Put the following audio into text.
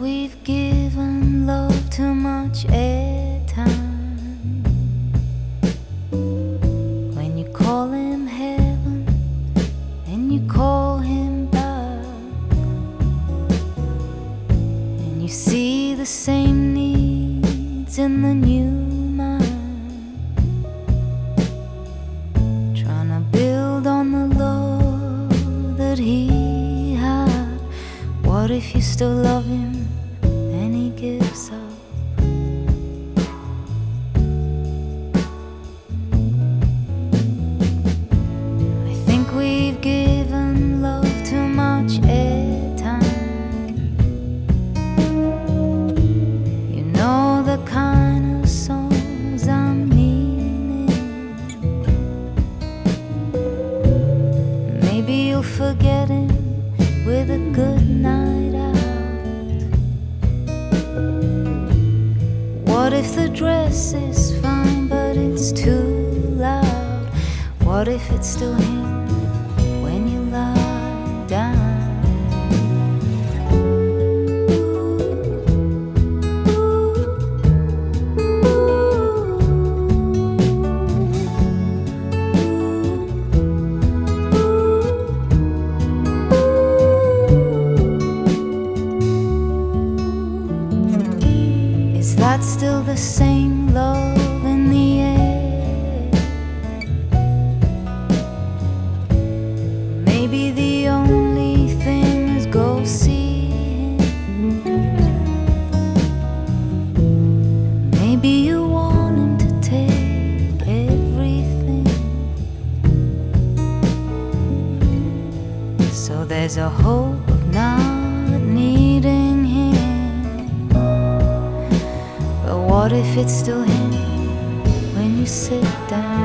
we've given love too much airtime. When you call him heaven and you call him back, and you see the same needs in the new man, trying to build on the love that he if you still love him and he gives up? I think we've given love too much airtime. You know the kind of songs I'm meaning. Maybe you'll forget him with a good night out. What if the dress is fine but it's too loud? What if it's still him the same love in the air? Maybe the only thing is go see him. Maybe you want him to take everything. So there's a hope of not needing What if it's still him when you sit down?